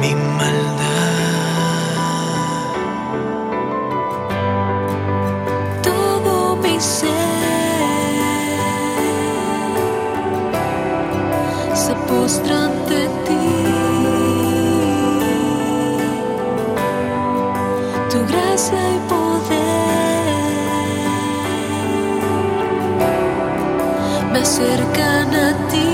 mi maldad. Todo mi ser se postra ante ti. Tu gracia y poder me acercan a ti.